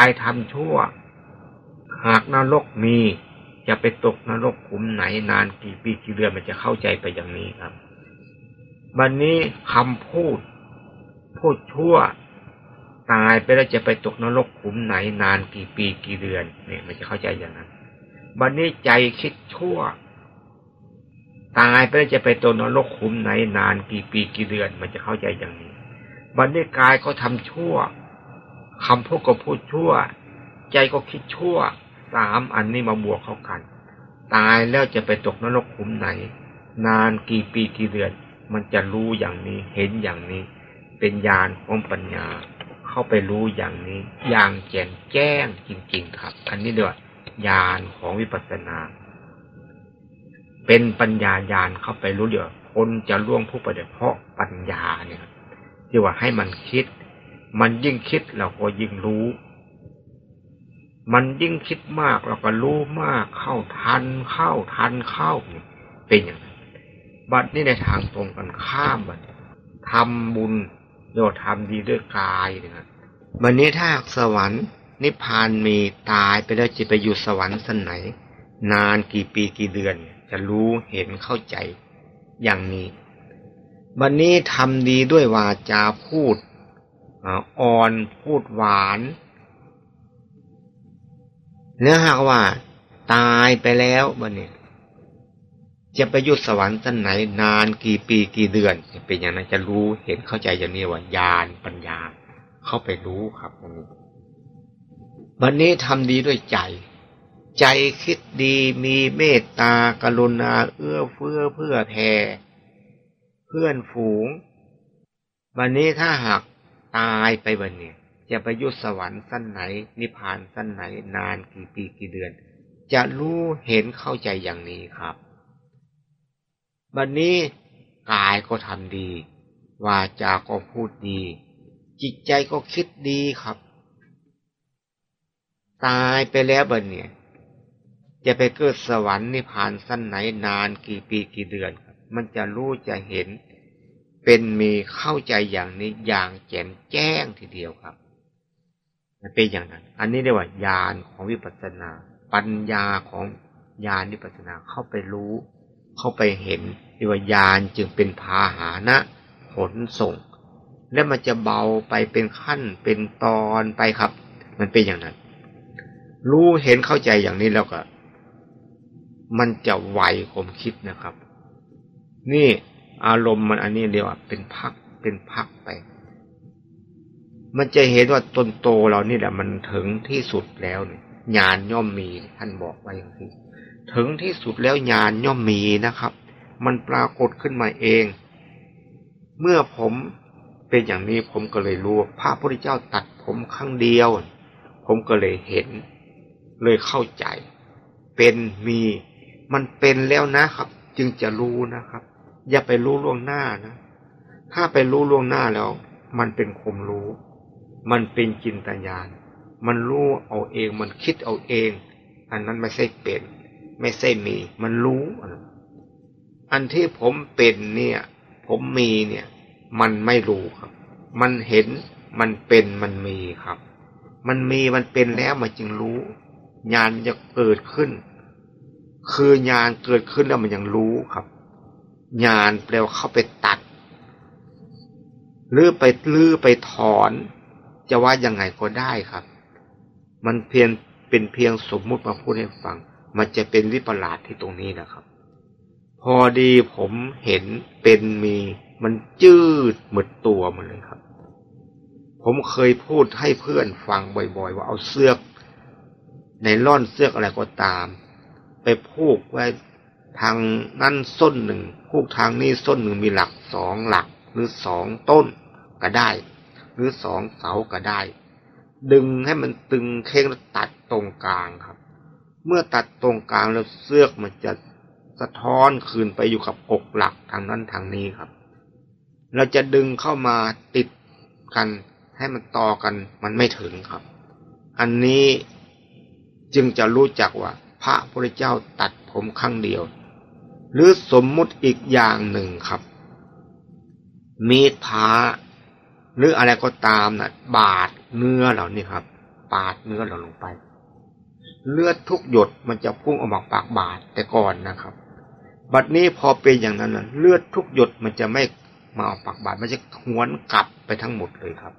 ายทำชั่ว หากนรกมีจะไปตกนรกขุมไหนนานกี่ปีกี่เดือนมันจะเข้าใจไปอย่างนี้ครับ วันนี้คำพูด พูดชั่ว ตายไปแล้วจะไปตกนรกขุมไหนนานกี่ปีกี่เดือนเนี่ยมันจะเข้าใจอย่างนั้นวันนี้ใจคิดชั่ว ตายไปแล้วจะไปตกนรกขุมไหนนานกี่ปีกี่เดือน มันจะเข้าใจอย่างนี้วันนี้กายก็ทำชั่ว คำพูดก็พูดชั่ว ใจก็คิดชั่ว สามอันนี้มาบวกเข้ากัน ตายแล้วจะไปตกนรกขุมไหน นานกี่ปีกี่เดือน มันจะรู้อย่างนี้เห็นอย่างนี้ เป็นญาณของปัญญา เข้าไปรู้อย่างนี้ อย่างแจ่มแจ้งจริง ๆ ครับ อันนี้เรียวญาณของวิปัสสนา เป็นปัญญาญาณเข้าไปรู้เดี๋ยวคนจะล่วงผู้ประเดี๋ยวเพราะปัญญาเนี่ยที่ว่าให้มันคิด มันยิ่งคิดเราก็ยิ่งรู้ มันยิ่งคิดมากเราก็รู้มากเข้าทันเข้าทันเข้าเป็นอย่างนั้นบัดนี้ในทางตรงกันข้ามบัดทำบุญโยทำดีด้วยกายนะครับวันนี้ถ้าสวรรค์นิพพานมีตายไปแล้วจะไปอยู่สวรรค์สันไหน นานกี่ปีกี่เดือน จะรู้เห็นเข้าใจอย่างนี้ วันนี้ทำดีด้วยวาจาพูด อ่อนพูดหวาน เนื้อหากว่า ตายไปแล้วบันเนี่ยจะไปยุดสวรรค์สันไหน นานกี่ปีกี่เดือนเป็นอย่างนั้นจะรู้เห็นเข้าใจอย่างนี้ว่าญาณปัญญา เข้าไปรู้ครับวันนี้วันนี้ทำดีด้วยใจ ใจคิดดีมีเมตตากรุณา เอื้อเฟื้อเพื่อแผ่เพื่อนฝูง วันนี้ถ้าหาก ตายไปวันเนี้จะไปยุสวรรค์สั้นไหน นิพพานสั้นไหน นานกี่ปีกี่เดือน จะรู้เห็นเข้าใจอย่างนี้ครับวันนี้กายก็ทำดี วาจาก็พูดดี จิตใจก็คิดดีครับ ตายไปแล้วบันเนี่ยจะไปเกิดสวรรค์นิพพานสั้นไหนนานกี่ปีกี่เดือน มันจะรู้จะเห็น เป็นมีเข้าใจอย่างนี้อย่างแจ่มแจ้งทีเดียวครับมันเป็นอย่างนั้น อันนี้เรียกว่าญาณของวิปัสสนา ปัญญาของญาณวิปัสสนาเข้าไปรู้ เข้าไปเห็นเรียกว่าญาณจึงเป็นพาหานะขนส่ง และมันจะเบาไปเป็นขั้นเป็นตอนไปครับ มันเป็นอย่างนั้น รู้เห็นเข้าใจอย่างนี้แล้วก็ มันจะไวความคิดนะครับ นี่ อารมณ์มันอันนี้เรียกว่าเป็นพักเป็นพักไป มันจะเห็นว่าตนโตเรานี่แหละมันถึงที่สุดแล้วเนี่ยญาณย่อมมีท่านบอกไว้อย่างนี้ถึงที่สุดแล้วญาณย่อมมีนะครับ มันปรากฏขึ้นมาเอง เมื่อผมเป็นอย่างนี้ผมก็เลยรู้พระพุทธเจ้าตัดผมครั้งเดียว ผมก็เลยเห็น เลยเข้าใจ เป็นมี มันเป็นแล้วนะครับ จึงจะรู้นะครับ อย่าไปรู้ล่วงหน้านะ ถ้าไปรู้ล่วงหน้าแล้ว มันเป็นคมรู้ มันเป็นจินตญาณ มันรู้เอาเอง มันคิดเอาเอง อันนั้นไม่ใช่เป็น ไม่ใช่มี มันรู้ อันที่ผมเป็นเนี่ย ผมมีเนี่ย มันไม่รู้ครับ มันเห็น มันเป็น มันมีครับ มันมีมันเป็นแล้วมันจึงรู้ ญาณจะเกิดขึ้น คือญาณเกิดขึ้นแล้วมันยังรู้ครับ ญาณแปลว่าเข้าไปตัดหรือไปลื้อไปถอน จะว่ายังไงก็ได้ครับ มันเพียงเป็นเพียงสมมุติมาพูดให้ฟัง มันจะเป็นวิปลาสที่ตรงนี้นะครับ พอดีผมเห็นเป็นมีมันจืดหมดตัวมันเลยครับ ผมเคยพูดให้เพื่อนฟังบ่อยๆ ว่าเอาเสื้อในร่อนเสื้ออะไรก็ตาม ไปพูกไว้ ทางนั่นส้นหนึ่งพูกทางนี้ส้นหนึ่งมีหลักสองหลัก หรือสองต้นก็ได้ หรือสองเสาก็ได้ ดึงให้มันตึงเค้งแล้วตัดตรงกลางครับ เมื่อตัดตรงกลางแล้วเสือกมันจะสะท้อนคืนไปอยู่กับกกหลักทางนั้นทางนี้ครับ เราจะดึงเข้ามาติดกันให้มันต่อกันมันไม่ถึงครับ อันนี้จึงจะรู้จักว่าพระพุทธเจ้าตัดผมครั้งเดียว หรือสมมุติอีกอย่างหนึ่งครับ มีดพาหรืออะไรก็ตามนะ่ะ บาดเนื้อเหล่านี้ครับ ปาดเนื้อเราลงไป เลือดทุกหยดมันจะพุ่งออกมาปากบาดแต่ก่อนนะครับ บัดนี้พอเป็นอย่างนั้นนะเลือดทุกหยดมันจะไม่มาออกปากบาดมันจะหวนกลับไปทั้งหมดเลยครับ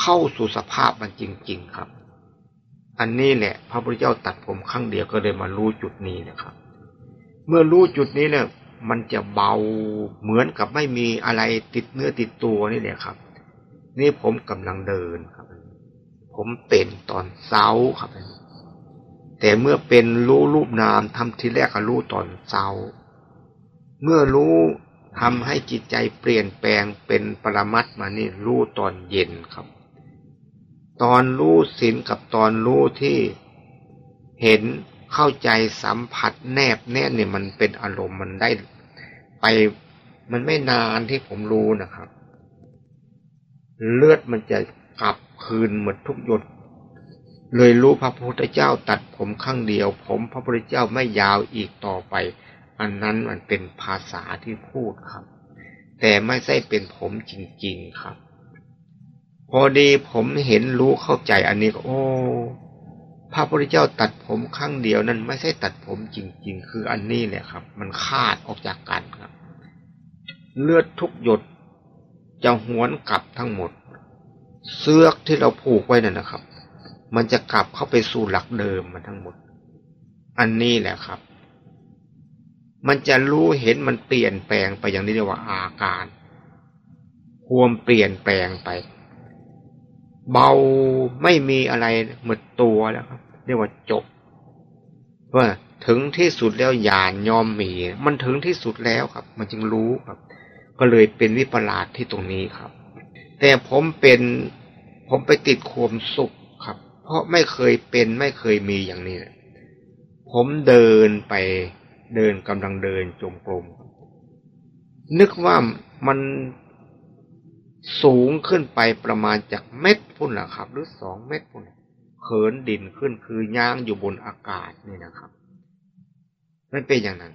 เข้าสู่สภาพมันจริง ๆครับ อันนี้แหละ พระพุทธเจ้าตัดผมครั้งเดียวก็เลยมารู้จุดนี้นะครับ เมื่อรู้จุดนี้เนี่ยมันจะเบาเหมือนกับไม่มีอะไรติดเนื้อติดตัวนี่แหละครับ นี่ผมกำลังเดินครับ ผมเป็นตอนเช้าครับ แต่เมื่อเป็นรู้รูปนามทำทีแรกก็รู้ตอนเช้า เมื่อรู้ทำให้จิตใจเปลี่ยนแปลงเป็นปรมัตมานี่รู้ตอนเย็นครับ ตอนรู้ศีลกับตอนรู้ที่เห็น เข้าใจสัมผัสแนบแน่เนี่ยมันเป็นอารมณ์มันได้ไปมันไม่นานที่ผมรู้นะครับ เลือดมันจะกลับคืนหมดทุกหยด เลยรู้พระพุทธเจ้าตัดผมข้างเดียว ผมพระพุทธเจ้าไม่ยาวอีกต่อไป อันนั้นมันเป็นภาษาที่พูดครับ แต่ไม่ใช่เป็นผมจริง ๆครับ พอดีผมเห็นรู้เข้าใจอันนี้ก็โอ้ พระพุทธเจ้าตัดผมข้งเดียวนั้นไม่ใช่ตัดผมจริง ๆ คืออันนี้แหละครับ มันขาดออกจากกันครับ เลือดทุกหยดจะหวนกลับทั้งหมด เสื้อที่เราผูกไว้นั่นนะครับ มันจะกลับเข้าไปสู่หลักเดิมมันทั้งหมด อันนี้แหละครับ มันจะรู้เห็นมันเปลี่ยนแปลงไปอย่างนี้เรียกว่าอาการ ความเปลี่ยนแปลงไป เบาไม่มีอะไรหมดตัวแล้วครับ เรียกว่าจบว่าถึงที่สุดแล้วยานยอมมี มันถึงที่สุดแล้วครับ มันจึงรู้ครับ ก็เลยเป็นวิปลาสที่ตรงนี้ครับ แต่ผมเป็นผมไปติดความสุขครับ เพราะไม่เคยเป็นไม่เคยมีอย่างนี้ ผมเดินไปเดินกำลังเดินจมกลมนึกว่ามัน สูงขึ้นไปประมาณจากเม็ดพุ่นละครับ หรือสองเม็ดพุ่นเขินดินขึ้นคือย่างอยู่บนอากาศนี่นะครับมันเป็นอย่างนั้น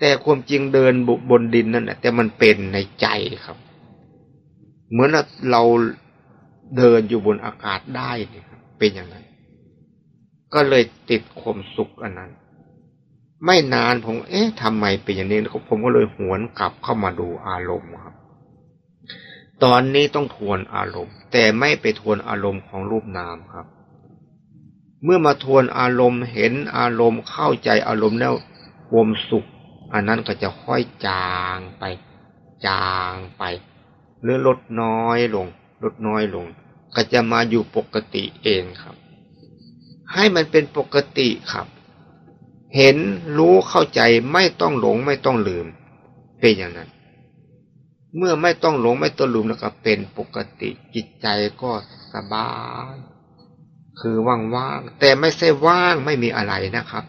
แต่ความจริงเดินบนดินนั่นแหละแต่มันเป็นในใจครับ เหมือนเราเดินอยู่บนอากาศได้เนี่ยเป็นอย่างนั้น ก็เลยติดความสุขอันนั้น ไม่นานผม เอ๊ะทำไมเป็นอย่างนี้ผมก็เลยหวนกลับเข้ามาดูอารมณ์ครับ ตอนนี้ต้องทวนอารมณ์ แต่ไม่ไปทวนอารมณ์ของรูปนามครับ เมื่อมาทวนอารมณ์เห็นอารมณ์เข้าใจอารมณ์แล้วความสุข อันนั้นก็จะค่อยจางไป จางไปหรือลดน้อยลง ลดน้อยลง ก็จะมาอยู่ปกติเองครับ ให้มันเป็นปกติครับ เห็นรู้เข้าใจไม่ต้องหลงไม่ต้องลืม เป็นอย่างนั้น เมื่อไม่ต้องหลงไม่ต้องลืมแล้วก็เป็นปกติจิตใจก็สบาย คือว่างๆแต่ไม่ใช่ว่างไม่มีอะไรนะครับ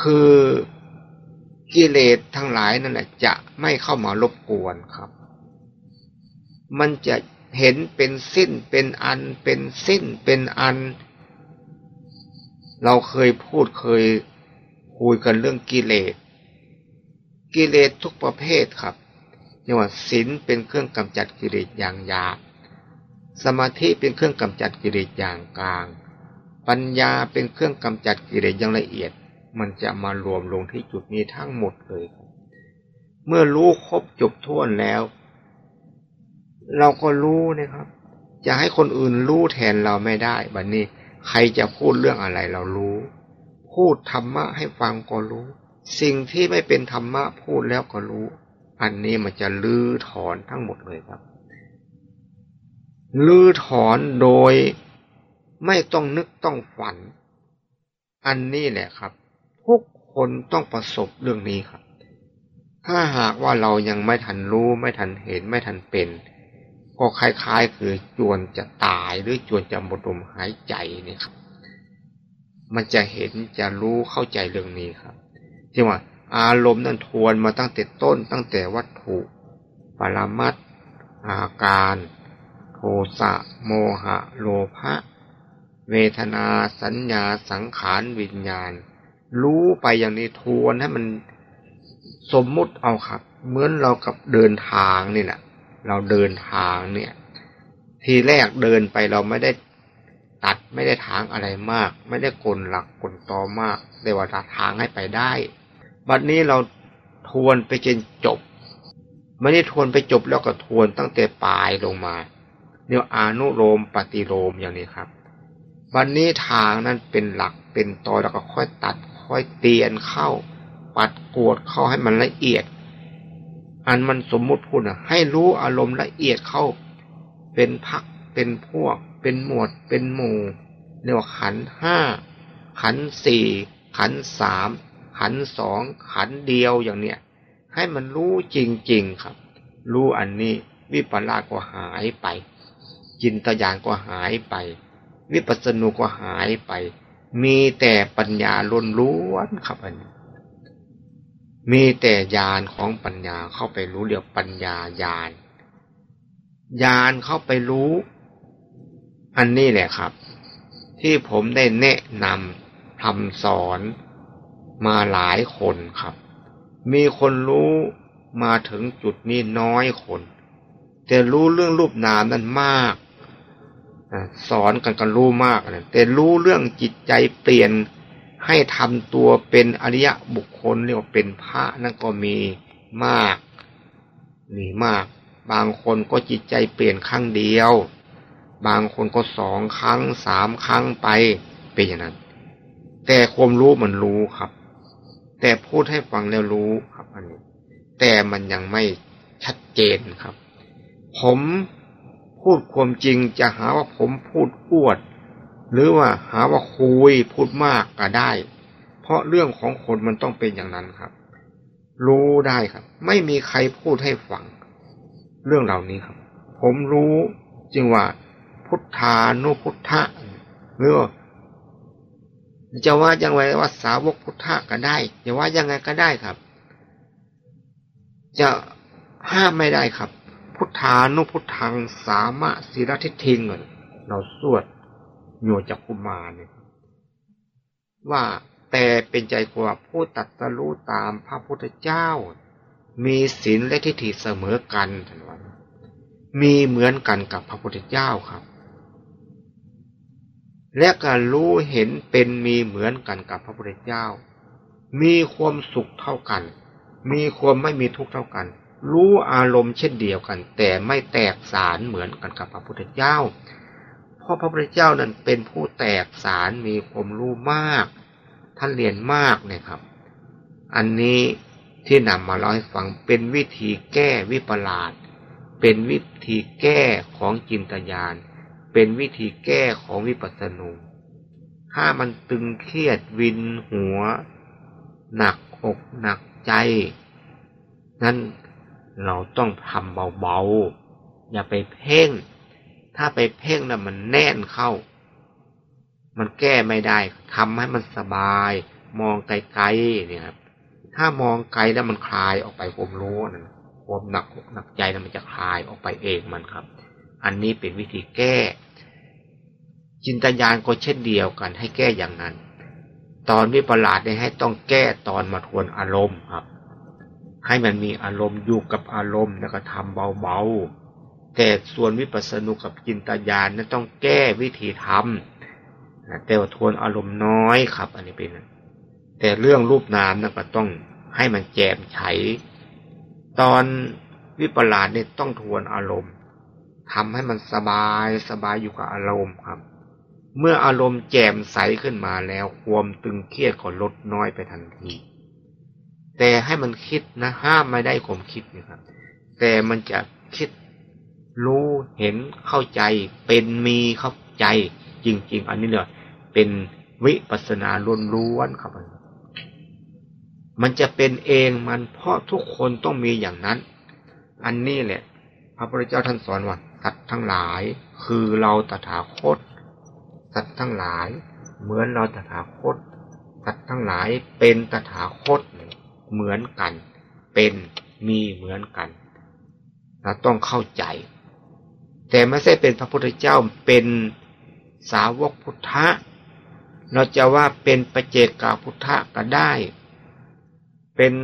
คือกิเลสทั้งหลายนั่นแหละจะไม่เข้ามารบกวนครับ มันจะเห็นเป็นสิ้นเป็นอันเป็นสิ้นเป็นอัน เราเคยพูดเคยคุยกันเรื่องกิเลสกิเลสทุกประเภทครับ อย่างว่าศีลเป็นเครื่องกำจัดกิเลสอย่างหยาบสมาธิเป็นเครื่องกำจัดกิเลสอย่างกลาง ปัญญาเป็นเครื่องกำจัดกิเลสอย่างละเอียด มันจะมารวมลงที่จุดนี้ทั้งหมดเลยเมื่อรู้ครบจบท้วนแล้ว เราก็รู้นะครับ จะให้คนอื่นรู้แทนเราไม่ได้บัดนนี้ใครจะพูดเรื่องอะไรเรารู้ พูดธรรมะให้ฟังก็รู้ สิ่งที่ไม่เป็นธรรมะพูดแล้วก็รู้ อันนี้มันจะลื้อถอนทั้งหมดเลยครับ ลื้อถอนโดยไม่ต้องนึกต้องฝัน อันนี้แหละครับ ทุกคนต้องประสบเรื่องนี้ครับ ถ้าหากว่าเรายังไม่ทันรู้ไม่ทันเห็นไม่ทันเป็น ก็คล้ายๆ คือจวนจะตายหรือจวนจะหมดลมหายใจนี่ครับ มันจะเห็นจะรู้เข้าใจเรื่องนี้ครับที่ว่า อารมณ์นั้นทวนมาตั้งแต่ต้นตั้งแต่วัตถุปรมัตอาการ โทสะโมหะ โลภะเวทนาสัญญาสังขารวิญญาณ รู้ไปอย่างนี้ทวนให้มันสมมุติเอาครับ เหมือนเรากับเดินทางนี่แหละเราเดินทางเนี่ย ทีแรกเดินไปเราไม่ได้ตัดไม่ได้ทางอะไรมาก ไม่ได้กลหลักกลตอมากแต่ว่าทางให้ไปได้ บัดนี้เราทวนไปจนจบ ไม่ได้ทวนไปจบแล้วก็ทวนตั้งแต่ปลายลงมาเรียกอนุโลมปฏิโลมอย่างนี้ครับ วันนี้ทางนั้นเป็นหลักเป็นตอแล้วก็ค่อยตัด ค่อยเตียนเข้า ปัดกวดเข้าให้มันละเอียด อันมันสมมุติพูดนะให้รู้อารมณ์ละเอียดเข้า เป็นพักเป็นพวก เป็นหมวด เป็นหมู่เรียกว่าขันห้าขันสี่ขันสาม ขันสองขันเดียวอย่างเนี้ยให้มันรู้จริง ๆครับ รู้อันนี้วิปลาสก็หายไป จินตยานก็หายไป วิปัสสนุก็หายไป มีแต่ปัญญาล้วนครับอันนี้มีแต่ญาณของปัญญาเข้าไปรู้เรียกปัญญาญาณญาณเข้าไปรู้ อันนี้แหละครับ ที่ผมได้แนะนำทำสอน มาหลายคนครับ มีคนรู้มาถึงจุดนี้น้อยคน แต่รู้เรื่องรูปนามนั้นมากสอนกันกันรู้มากนะแต่รู้เรื่องจิตใจเปลี่ยนให้ทำตัวเป็นอริยะบุคคลเรียกว่าเป็นพระนั่นก็มีมากมีมาก บางคนก็จิตใจเปลี่ยนครั้งเดียว บางคนก็สองครั้งสามครั้งไปเป็นอย่างนั้น แต่ความรู้มันรู้ครับ แต่พูดให้ฟังแล้วรู้ครับ อันนี้ แต่มันยังไม่ชัดเจนครับ ผมพูดความจริงจะหาว่าผมพูดอวด หรือว่าหาว่าคุยพูดมากก็ได้ เพราะเรื่องของคนมันต้องเป็นอย่างนั้นครับ รู้ได้ครับ ไม่มีใครพูดให้ฟัง เรื่องเหล่านี้ครับ ผมรู้จึงว่าพุทธานุพุทธะหรือว่า จะว่ายังไงว่าสาวกพุทธะก็ได้จะว่ายังไงก็ได้ครับ จะห้ามไม่ได้ครับ พุทธานุพุทธังสามะศิรทิทิงเราสวดโยจักุมาเนี่ยว่าแต่เป็นใจกว่าผู้ตัดสรู้ตามพระพุทธเจ้า มีศีลและทิฏฐิเสมอกันท่านว่ามีเหมือนกันกับพระพุทธเจ้าครับ และการรู้เห็นเป็นมีเหมือนกันกับพระพุทธเจ้า มีความสุขเท่ากัน มีความไม่มีทุกข์เท่ากัน รู้อารมณ์เช่นเดียวกัน แต่ไม่แตกสารเหมือนกันกับพระพุทธเจ้า เพราะพระพุทธเจ้านั้นเป็นผู้แตกสารมีความรู้มาก ท่านเรียนมากเนี่ยครับ อันนี้ที่นำมาเล่าให้ฟังเป็นวิธีแก้วิปลาสเป็นวิธีแก้ของจินตญาณ เป็นวิธีแก้ของวิปัสสนูถ้ามันตึงเครียดวินหัว หนักอกหนักใจ นั้นเราต้องทำเบาๆ อย่าไปเพ่ง ถ้าไปเพ่งนะ่ะมันแน่นเข้า มันแก้ไม่ได้ทำให้มันสบาย มองไกลๆเนี่ยครับถ้ามองไกลแล้วมันคลายออกไปผมรู้นะความหนักอกหนักใจนะมันจะคลายออกไปเองมันครับ อันนี้เป็นวิธีแก้ จินตญาณก็เช่นเดียวกันให้แก้อย่างนั้น ตอนวิปลาสเนี่ยให้ต้องแก้ตอนมาทวนอารมณ์ครับ ให้มันมีอารมณ์อยู่กับอารมณ์แล้วก็ทำเบาๆ แต่ส่วนวิปัสสนุกับจินตญาณนั้นต้องแก้วิธีทำแต่ว่าทวนอารมณ์น้อยครับ อันนี้เป็นแต่เรื่องรูปนามนั่นก็ต้องให้มันแจ่มไฉตอนวิปลาสเนี่ยต้องทวนอารมณ์ ทำให้มันสบายสบายอยู่กับอารมณ์ครับ เมื่ออารมณ์แจ่มใสขึ้นมาแล้วความตึงเครียดก็ลดน้อยไปทันที แต่ให้มันคิดนะห้ามไม่ได้ข่มคิดนะครับ แต่มันจะคิดรู้เห็นเข้าใจเป็นมีเข้าใจจริง ๆ อันนี้เนี่ยเป็นวิปัสนาล้วนๆครับมันจะเป็นเองมันเพราะทุกคนต้องมีอย่างนั้น อันนี้แหละ พระพุทธเจ้าท่านสอนว่า สัตว์ทั้งหลาย คือเราตถาคต สัตว์ทั้งหลาย เหมือนเราตถาคต สัตว์ทั้งหลายเป็นตถาคตเหมือนกัน เป็นมีเหมือนกันเราต้องเข้าใจ แต่ไม่ใช่เป็นพระพุทธเจ้าเป็นสาวกพุทธะ เราจะว่าเป็นประเจกาพุทธะก็ได้ เป็น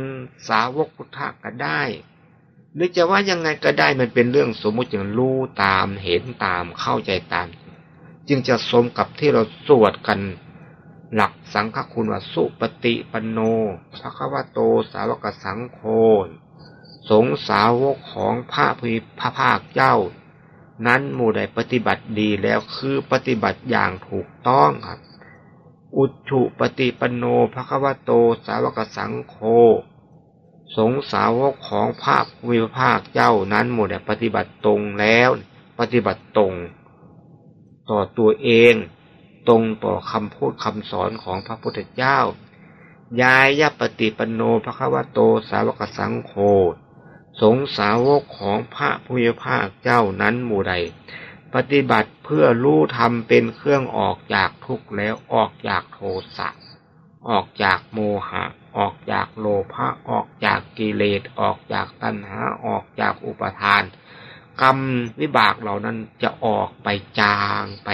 สาวกพุทธะก็ได้ หรือจะว่ายังไงก็ได้มันเป็นเรื่องสมมุติอย่างรู้ตามเห็นตามเข้าใจตาม จึงจะสมกับที่เราสวดกันหลักสังฆคุณว่าสุปฏิปันโนพระควโตสาวกสังโฆสงสาวกของพระพิพระภาคเจ้า นั้นหมู่ใดปฏิบัติดีแล้วคือปฏิบัติอย่างถูกต้องครับ อุชุปฏิปันโนพระควโตสาวกสังโฆ สงสาวกของพระวิภาคเจ้านั้นหมดปฏิบัติตรงแล้ว ปฏิบัติตรง ต่อตัวเอง ตรงต่อคำพูดคำสอนของพระพุทธเจ้า ยายยปฏิปโนพระควโตสาวกสังโฆสงสาวกของพระพุทธภาคเจ้านั้นหมู่ใด ปฏิบัติเพื่อรู้ธรรมเป็นเครื่องออกจากทุกข์แล้วออกจากโทสะออกจากโมหะ ออกจากโลภะออกจากกิเลสออกจากตัณหาออกจากอุปทาน กรรมวิบากเหล่านั้นจะออกไปจางไป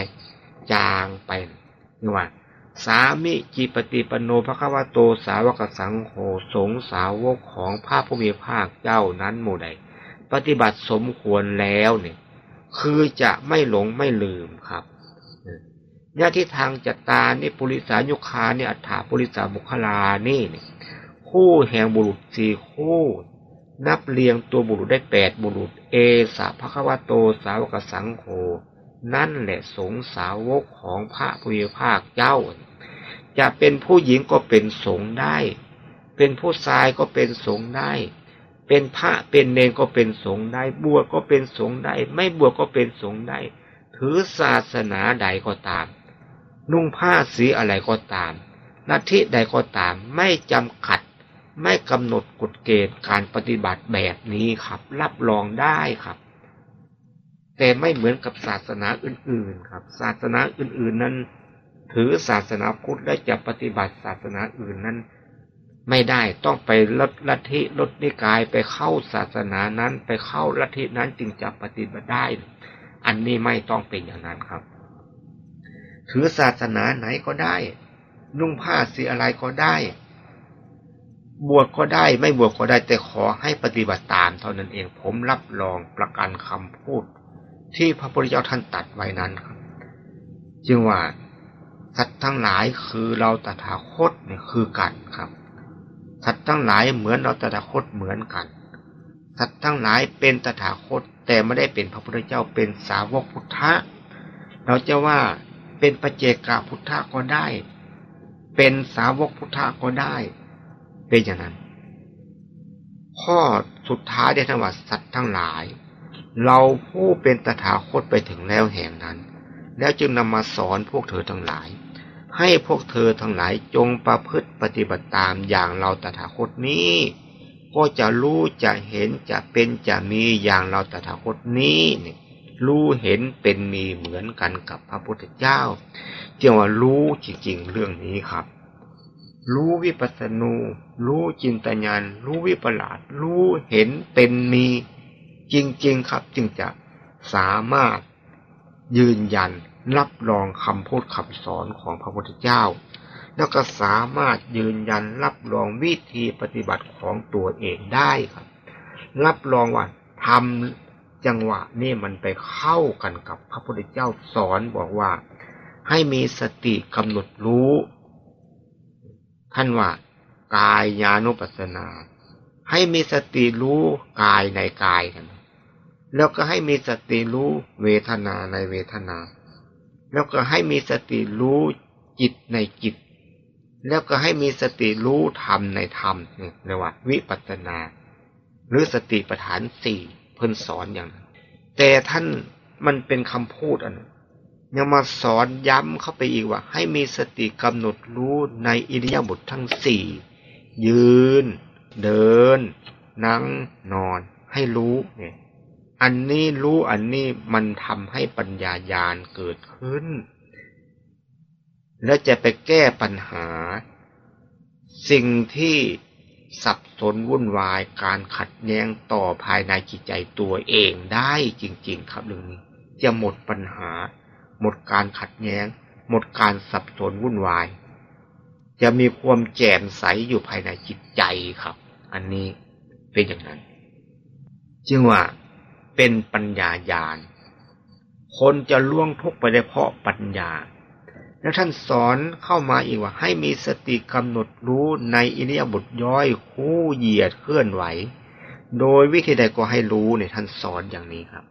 จางไปนี่ว่าสามิจิปฏิปโนภควโตสาวกสังโฆสงสาวกของพระผู้มีภาคเจ้านั้นหมู่ใด ปฏิบัติสมควรแล้วเนี่ย คือจะไม่หลงไม่ลืมครับ ญาที่ทางจัตตานี่ปุริสายุคาเนี่ยอัฏฐาปุริสามุคลานี่เนี่ยคู่แห่งบุรุษสี่คู่ นับเรียงตัวบุรุษได้แปดบุรุษ เอสะภควโตสาวกสังโฆนั่นแหละสงสาวกของพระพุทธภาคเจ้า จะเป็นผู้หญิงก็เป็นสงได้ เป็นผู้ชายก็เป็นสงได้ เป็นพระเป็นเนรก็เป็นสงได้ บวชก็เป็นสงได้ ไม่บวชก็เป็นสงได้ ถือศาสนาใดก็ตาม นุ่งผ้าสีอะไรก็ตามนาทีใดก็ตามไม่จำขัด ไม่กำหนดกฎเกณฑ์การปฏิบัติแบบนี้ครับ รับรองได้ครับ แต่ไม่เหมือนกับศาสนาอื่น ๆ ครับ ศาสนาอื่น ๆ นั้น ถือศาสนาพุทธและจะปฏิบัติศาสนาอื่นนั้น ไม่ได้ต้องไปลดลัทธิลดนิกายไปเข้าศาสนานั้น ไปเข้าลัทธินั้นจึงจะปฏิบัติได้ อันนี้ไม่ต้องเป็นอย่างนั้นครับ ถือศาสนาไหนก็ได้ นุ่งผ้าสีอะไรก็ได้ บวชก็ได้ไม่บวชก็ได้แต่ขอให้ปฏิบัติตามเท่านั้นเอง ผมรับรองประกันคำพูด ที่พระพุทธเจ้าท่านตัดไว้นั้นครับจึงว่าสัตว์ทั้งหลายคือเราตถาคตเนี่ยคือกันครับ สัตว์ทั้งหลายเหมือนเราตถาคตเหมือนกัน สัตว์ทั้งหลายเป็นตถาคตแต่ไม่ได้เป็นพระพุทธเจ้าเป็นสาวกพุทธะ เราจะว่า เป็นปเจกาพุทธะก็ได้ เป็นสาวกพุทธะก็ได้ เป็นอย่างนั้น ข้อสุดท้ายได้ทั้งว่าสัตว์ทั้งหลาย เราผู้เป็นตถาคตไปถึงแล้วแห่งนั้น แล้วจึงนำมาสอนพวกเธอทั้งหลาย ให้พวกเธอทั้งหลายจงประพฤติปฏิบัติตามอย่างเราตถาคตนี้ก็จะรู้จะเห็นจะเป็นจะมีอย่างเราตถาคตนี้เนี่ย รู้เห็นเป็นมีเหมือนกันกับพระพุทธเจ้าเจียว่ารู้จริงๆเรื่องนี้ครับ รู้วิปัสสนู รู้จินตญาณรู้วิปลาสรู้เห็นเป็นมีจริงๆครับ จึงจะสามารถยืนยันรับรองคำพูดคำสอนของพระพุทธเจ้า แล้วก็สามารถยืนยันรับรองวิธีปฏิบัติของตัวเองได้ครับ รับรองว่าทำ จังหวะนี่มันไปเข้ากันกับพระพุทธเจ้าสอนบอกว่า ให้มีสติกำหนดรู้ ท่านว่ากายญาณุปัสสนา ให้มีสติรู้กายในกายกัน แล้วก็ให้มีสติรู้เวทนาในเวทนา แล้วก็ให้มีสติรู้จิตในจิต แล้วก็ให้มีสติรู้ธรรมในธรรมเนี่ยเรียกว่าวิปัสนา หรือสติปัฏฐานสี่ เพิ่นสอนอย่างนั้นแต่ท่านมันเป็นคำพูดอันยังมาสอนย้ำเข้าไปอีกว่า ให้มีสติกำหนดรู้ในอิริยาบถททั้งสี่ยืน เดิน นั่งนอน ให้รู้เนี่ยอันนี้รู้อันนี้มันทำให้ปัญญายาณเกิดขึ้น และจะไปแก้ปัญหา สิ่งที่ สับสนวุ่นวายการขัดแย้งต่อภายในจิตใจตัวเองได้จริง ๆ ครับเรื่องนี้ จะหมดปัญหา หมดการขัดแย้ง หมดการสับสนวุ่นวาย จะมีความแจ่มใสอยู่ภายในจิตใจครับ อันนี้เป็นอย่างนั้นจึงว่าเป็นปัญญาญาณคนจะล่วงทุกไปได้เพราะปัญญา แล้วท่านสอนเข้ามาอีกว่า ให้มีสติกำหนดรู้ในอิริยาบถย่อยคู่เหยียดเคลื่อนไหว โดยวิธีใดก็ให้รู้เนี่ยท่านสอนอย่างนี้ครับ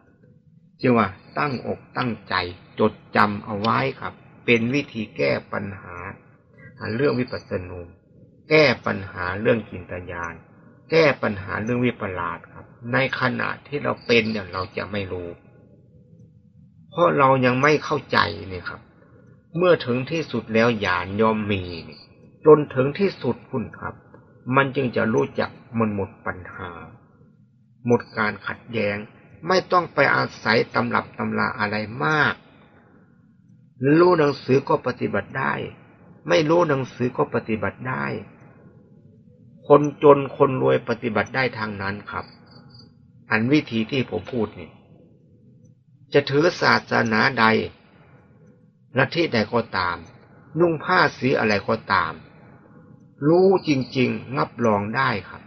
จึงว่าตั้งอกตั้งใจจดจำเอาไว้ครับ เป็นวิธีแก้ปัญหา เรื่องวิปัสสนูแก้ปัญหาเรื่องกินตยานแก้ปัญหาเรื่องวิปลาสครับ ในขณะที่เราเป็นเนี่ยเราจะไม่รู้ เพราะเรายังไม่เข้าใจเนี่ยครับ เมื่อถึงที่สุดแล้วญาณยอมมีจนถึงที่สุดคุณครับ มันจึงจะรู้จักมันหมดปัญหา หมดการขัดแย้งไม่ต้องไปอาศัยตำรับตำราอะไรมาก รู้หนังสือก็ปฏิบัติได้ ไม่รู้หนังสือก็ปฏิบัติได้ คนจนคนรวยปฏิบัติได้ทางนั้นครับ อันวิธีที่ผมพูดนี่จะถือศาสนาใด ลัทธิใดก็ตาม นุ่งผ้าสีอะไรก็ตาม รู้จริงๆรับรองได้ครับ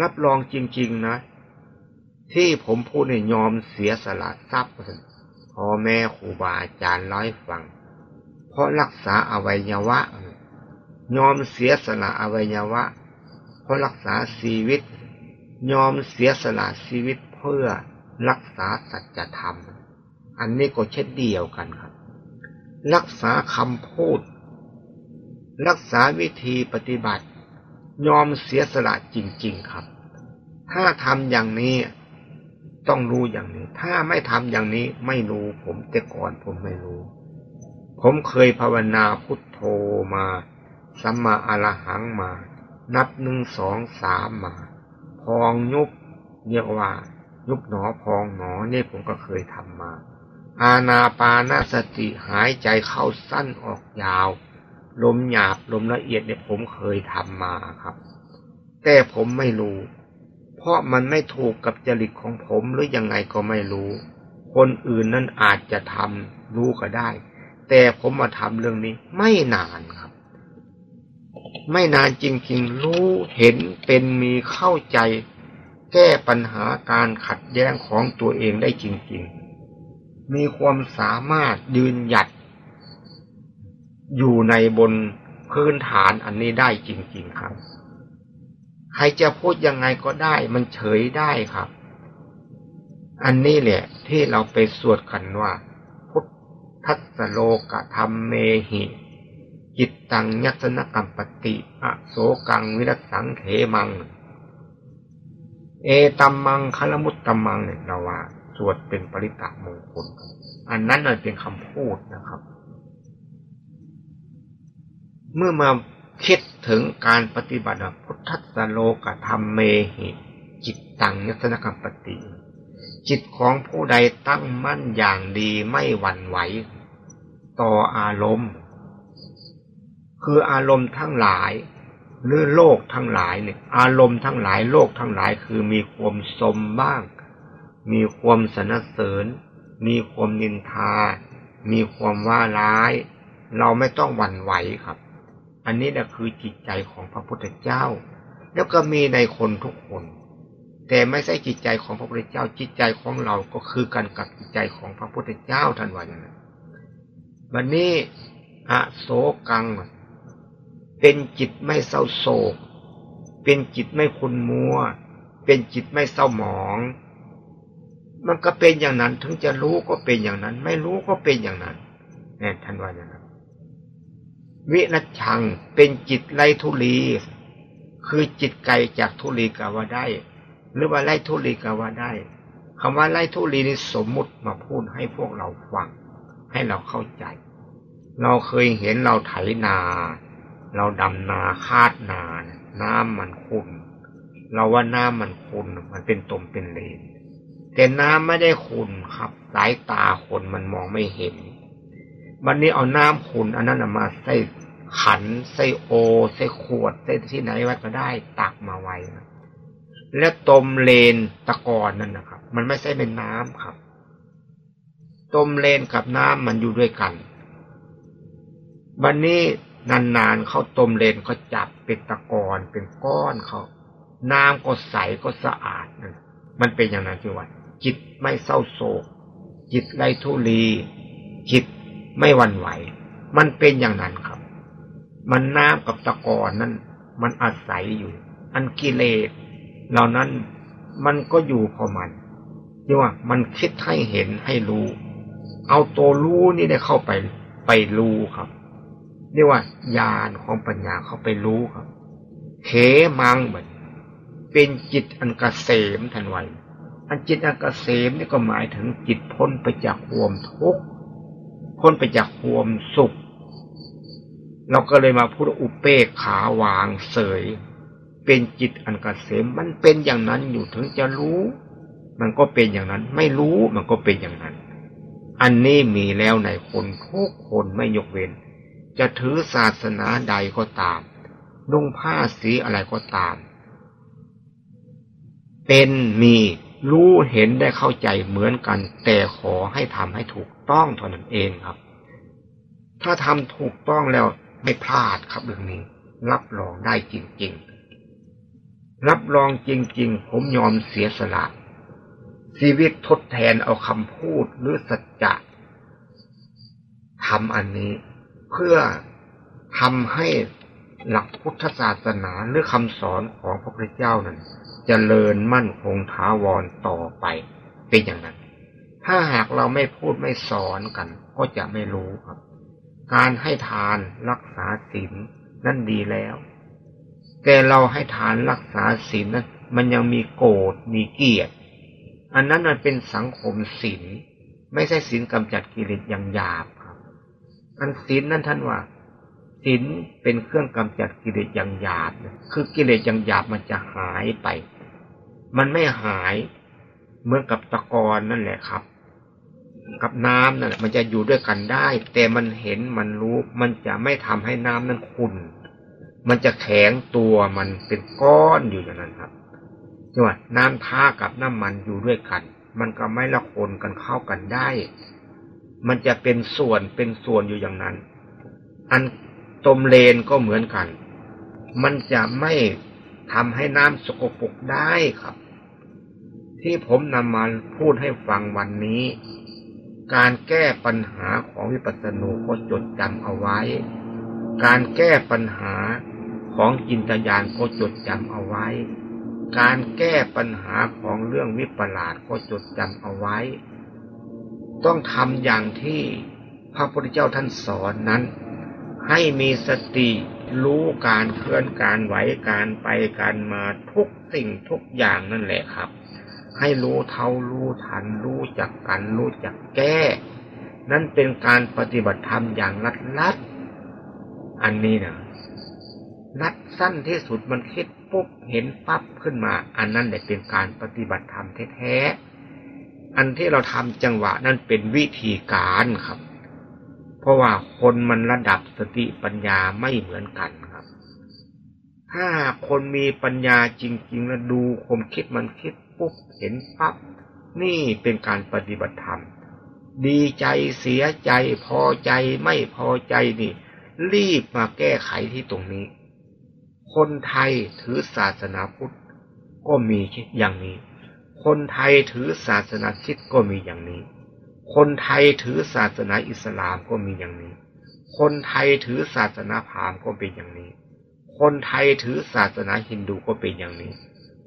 รับรองจริง ๆ นะ ที่ผมพูดในยอมเสียสละทรัพย์พ่อแม่ครูบาอาจารย์ร้อยฟัง เพราะรักษาอวัยวะ ยอมเสียสละอวัยวะ เพราะรักษาชีวิต ยอมเสียสละชีวิตเพื่อรักษาสัจธรรม อันนี้ก็เช่นเดียวกันครับ รักษาคำพูด รักษาวิธีปฏิบัติ ยอมเสียสละจริง ๆครับ ถ้าทำอย่างนี้ต้องรู้อย่างนี้ ถ้าไม่ทำอย่างนี้ไม่รู้ ผมแต่ก่อนผมไม่รู้ ผมเคยภาวนาพุทโธมาสัมมาอรหังมา นับหนึ่งสองสามมา พองยุบเรียกว่า ยุบหนอพองหนอนี่ผมก็เคยทำมา อาณาปานาสติหายใจเข้าสั้นออกยาว ลมหยาบลมละเอียดเนี่ยผมเคยทำมาครับ แต่ผมไม่รู้ เพราะมันไม่ถูกกับจริตของผมหรือยังไงก็ไม่รู้ คนอื่นนั้นอาจจะทำรู้ก็ได้ แต่ผมมาทำเรื่องนี้ไม่นานครับ ไม่นานจริงๆ รู้เห็นเป็นมีเข้าใจ แก้ปัญหาการขัดแย้งของตัวเองได้จริง ๆ มีความสามารถยืนหยัด อยู่ในบนพื้นฐานอันนี้ได้จริง ๆครับ ใครจะพูดยังไงก็ได้ มันเฉยได้ครับ อันนี้แหละที่เราไปสวดกันว่า พุทธัสโลกธรรมเมหิจิตตังยัสนกรรมปติอโศกังวิรัสังเขมัง เอตัมมังคลมุตตัมมังเนี่ยเราว่า วดเป็นปริตะมงคล อันนั้นเป็นคำพูดนะครับ เมื่อมาคิดถึงการปฏิบัติพุทธสโลกธรรมเมหิจิตตังยสนกรรมปฏิ จิตของผู้ใดตั้งมั่นอย่างดีไม่หวั่นไหว ต่ออารมณ์ คืออารมณ์ทั้งหลายหรือโลกทั้งหลายเนี่ยอารมณ์ทั้งหลายโลกทั้งหลายคือมีความสมบ้าง มีความสนเสริญ มีความนินทา มีความว่าร้าย เราไม่ต้องหวั่นไหวครับ อันนี้นะคือจิตใจของพระพุทธเจ้า แล้วก็มีในคนทุกคน แต่ไม่ใช่จิตใจของพระพุทธเจ้า จิตใจของเราก็คือกันกับจิตใจของพระพุทธเจ้าท่านว่าอย่างนั้นวันนี้อโศกัง เป็นจิตไม่เศร้าโศก เป็นจิตไม่คุณมัว เป็นจิตไม่เศร้าหมอง มันก็เป็นอย่างนั้น ถึงจะรู้ก็เป็นอย่างนั้น ไม่รู้ก็เป็นอย่างนั้นนี่ท่านว่าอย่างนั้นวินัชังเป็นจิตไรทุลี คือจิตไกลจากทุลีกาว่าได้ หรือว่าไล่ทุลีกาว่าได้คำว่าไล่ทุลีนี่สมมุติมาพูดให้พวกเราฟัง ให้เราเข้าใจ เราเคยเห็นเราไถนา เราดำนาคาดนา น้ำมันขุ่นเราว่าน้ำมันขุ่นมันเป็นตมเป็นเลน แต่น้ำไม่ได้ขุ่นครับสายตาคนมันมองไม่เห็น วันนี้เอาน้ำขุนอันนั้นมาใส่ขันใส่โอใส่ขวดใส่ที่ไหนไว้ก็ได้ตักมาไว้นะและต้มเลนตะกอนนั่นนะครับ มันไม่ใช่เป็นน้ำครับต้มเลนกับน้ำมันอยู่ด้วยกันวันนี้นานๆเขาต้มเลนเขาจับเป็นตะกอนเป็นก้อนเขาน้ำก็ใสก็สะอาดนั่นมันเป็นอย่างนั้นจีว่า จิตไม่เศร้าโศก จิตไรทุลี จิตไม่วันไหว มันเป็นอย่างนั้นครับ มันน้ำกับตะกอนนั้น มันอาศัยอยู่ อันกิเลสเหล่านั้นมันก็อยู่พอมันที่ว่ามันคิดให้เห็นให้รู้ เอาตัวรู้นี่ได้เข้าไปไปรู้ครับเรียกว่าญาณของปัญญาเข้าไปรู้ครับเขมังเหมือนเป็นจิตอันกเกษมทันไว อันจิตอันกเกษมนี่ก็หมายถึงจิตพ้นไปจากความทุกข์พ้นไปจากความสุข เราก็เลยมาพูดอุเปกขาวางเสย เป็นจิตอันกเกษมมันเป็นอย่างนั้นอยู่ถึงจะรู้ มันก็เป็นอย่างนั้น ไม่รู้มันก็เป็นอย่างนั้น อันนี้มีแล้วในคนทุกคนไม่ยกเว้น จะถือศาสนาใดก็ตามนุ่งผ้าสีอะไรก็ตาม เป็นมี รู้เห็นได้เข้าใจเหมือนกัน แต่ขอให้ทำให้ถูกต้องเท่านั้นเองครับ ถ้าทำถูกต้องแล้วไม่พลาดครับเรื่องนี้ รับรองได้จริง ๆ รับรองจริง ๆ ผมยอมเสียสละชีวิตทดแทนเอาคำพูดหรือสัจจะทำอันนี้ เพื่อทำให้หลักพุทธศาสนาหรือคำสอนของ พระพุทธเจ้านั้นจเจริญมั่นคงท้าวรต่อไปเป็นอย่างนั้น ถ้าหากเราไม่พูดไม่สอนกัน ก็จะไม่รู้ครับ การให้ทานรักษาศีลนั่นดีแล้ว แต่เราให้ทานรักษาศีลนั้นมันยังมีโกรธมีเกียรติอันนั้นมันเป็นสังคมศีลไม่ใช่ศีลกำจัดกิเลสอย่างหยาบครับอันศีลนั้นท่านว่า ศีลเป็นเครื่องกำจัดกิเลสอย่างหยาบคือกิเลสอย่างหยาบมันจะหายไป มันไม่หายเหมือนกับตะกอนนั่นแหละครับ กับน้ำนั่นแหละมันจะอยู่ด้วยกันได้ แต่มันเห็นมันรู้ มันจะไม่ทำให้น้ำนั้นขุ่นมันจะแข็งตัวมันเป็นก้อนอยู่อย่างนั้นครับจังหวะน้ำท่ากับน้ำมันอยู่ด้วยกัน มันก็ไม่ละคนกันเข้ากันได้ มันจะเป็นส่วนเป็นส่วนอยู่อย่างนั้น อัน ตมเลนก็เหมือนกัน มันจะไม่ทำให้น้ำสกปรกได้ครับ ที่ผมนำมาพูดให้ฟังวันนี้ การแก้ปัญหาของวิปัสสนูก็จดจำเอาไว้ การแก้ปัญหาของจินตญาณก็จดจำเอาไว้ การแก้ปัญหาของเรื่องวิปลาสก็จดจำเอาไว้ ต้องทำอย่างที่พระพุทธเจ้าท่านสอนนั้น ให้มีสติรู้การเคลื่อนการไหวการไปการมาทุกสิ่งทุกอย่างนั่นแหละครับ ให้รู้เท่ารู้ทันรู้จักกันรู้จักแก้ นั่นเป็นการปฏิบัติธรรมอย่างลัดลัดอันนี้นะลัดสั้นที่สุดมันคิดปุ๊บเห็นปั๊บขึ้นมา อันนั้นแหละเป็นการปฏิบัติธรรมแท้ๆอันที่เราทำจังหวะนั่นเป็นวิธีการครับ เพราะว่าคนมันระดับสติปัญญาไม่เหมือนกันครับ ถ้าคนมีปัญญาจริง ๆ แล้วดูคมคิดมันคิดปุ๊บเห็นปั๊บนี่เป็นการปฏิบัติธรรม ดีใจเสียใจพอใจไม่พอใจนี่ รีบมาแก้ไขที่ตรงนี้ คนไทยถือศาสนาพุทธก็มีอย่างนี้ คนไทยถือศาสนาคริสต์ก็มีอย่างนี้ คนไทยถือศาสนาอิสลามก็มีอย่างนี้ คนไทยถือศาสนาพราหมณ์ก็เป็นอย่างนี้ คนไทยถือศาสนาฮินดูก็เป็นอย่างนี้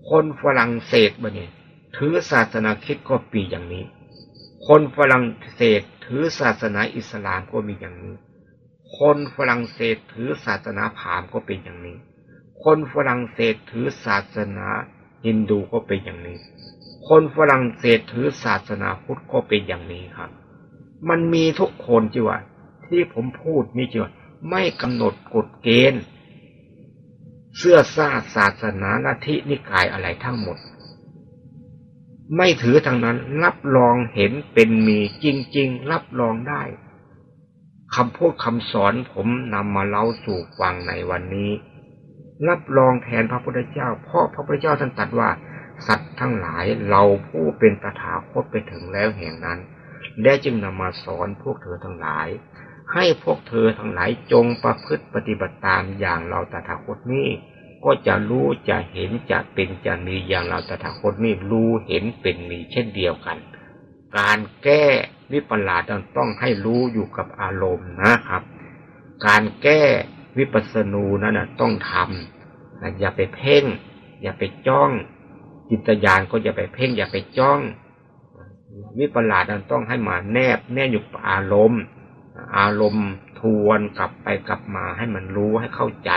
คนฝรั่งเศสบเนี่ยถือศาสนาคริสต์ก็ปีอย่างนี้ คนฝรั่งเศสถือศาสนาอิสลามก็มีอย่างนี้ คนฝรั่งเศสถือศาสนาพราหมณ์ก็เป็นอย่างนี้ คนฝรั่งเศสถือศาสนาฮินดูก็เป็นอย่างนี้ คนฝรั่งเศสถือศาสนาพุทธก็เป็นอย่างนี้ครับ มันมีทุกคนจีวะที่ผมพูดนี่จีวะไม่กำหนดกฎเกณฑ์เสื้อซาศาสนาลัทธินิกายอะไรทั้งหมด ไม่ถือทางนั้นรับรองเห็นเป็นมีจริง ๆ รับรองได้คำพูดคำสอนผมนำมาเล่าสู่ฟังในวันนี้ รับรองแทนพระพุทธเจ้า เพราะพระพุทธเจ้าท่านตรัสว่า สัตว์ทั้งหลายเราผู้เป็นตถาคตไปถึงแล้วแห่งนั้น ได้จึงนำมาสอนพวกเธอทั้งหลาย ให้พวกเธอทั้งหลายจงประพฤติปฏิบัติตามอย่างเราตถาคตนี้ก็จะรู้จะเห็นจะเป็นจะมีอย่างเราตถาคตนี้รู้เห็นเป็นมีเช่นเดียวกัน การแก้วิปลาสต้องให้รู้อยู่กับอารมณ์นะครับ การแก้วิปัสสนูนั้นต้องทำอย่าไปเพ่ง อย่าไปจ้อง จิตญาณก็อย่าไปเพ่งอย่าไปจ้อง วิปลาสนั้นต้องให้มาแนบ แน่อยู่อารมณ์ อารมณ์ทวนกลับไปกลับมาให้มันรู้ให้เข้าใจ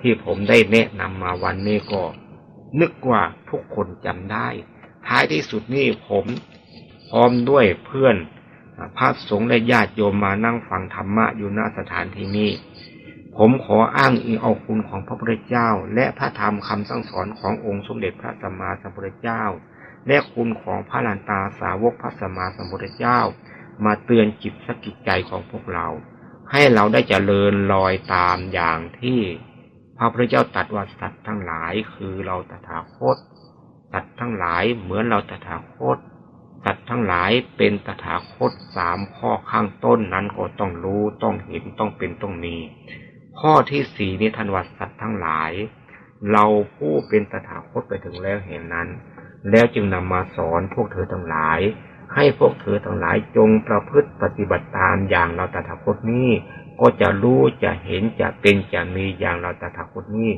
ที่ผมได้แนะนำมาวันนี้ก็ นึกว่าทุกคนจำได้ ท้ายที่สุดนี่ผมพร้อมด้วยเพื่อนพระสงฆ์และญาติโยมมานั่งฟังธรรมะอยู่ณสถานที่นี้ ผมขออ้างอิงเอาคุณของพระพุทธเจ้า และพระธรรมคำสั่งสอนขององค์สมเด็จพระสัมมาสัมพุทธเจ้า และคุณของพระลันตาสาวกพระสัมมาสัมพุทธเจ้า มาเตือนจิตสกิจใจของพวกเรา ให้เราได้เจริญลอยตามอย่างที่พระพุทธเจ้าตรัสว่าสัตว์ทั้งหลายคือเราตถาคตสัตว์ทั้งหลายเหมือนเราตถาคตสัตว์ทั้งหลายเป็นตถาคตสามข้อข้างต้นนั้นก็ต้องรู้ต้องเห็นต้องเป็นต้องมี ข้อที่สี่นี้ทันวัตสัตว์ทั้งหลาย เราผู้เป็นตถาคตไปถึงแล้วเห็นนั้น แล้วจึงนำมาสอนพวกเธอทั้งหลาย ให้พวกเธอทั้งหลายจงประพฤติปฏิบัติตามอย่างเราตถาคตนี้ก็จะรู้จะเห็นจะเป็นจะมีอย่างเราตถาคตนี้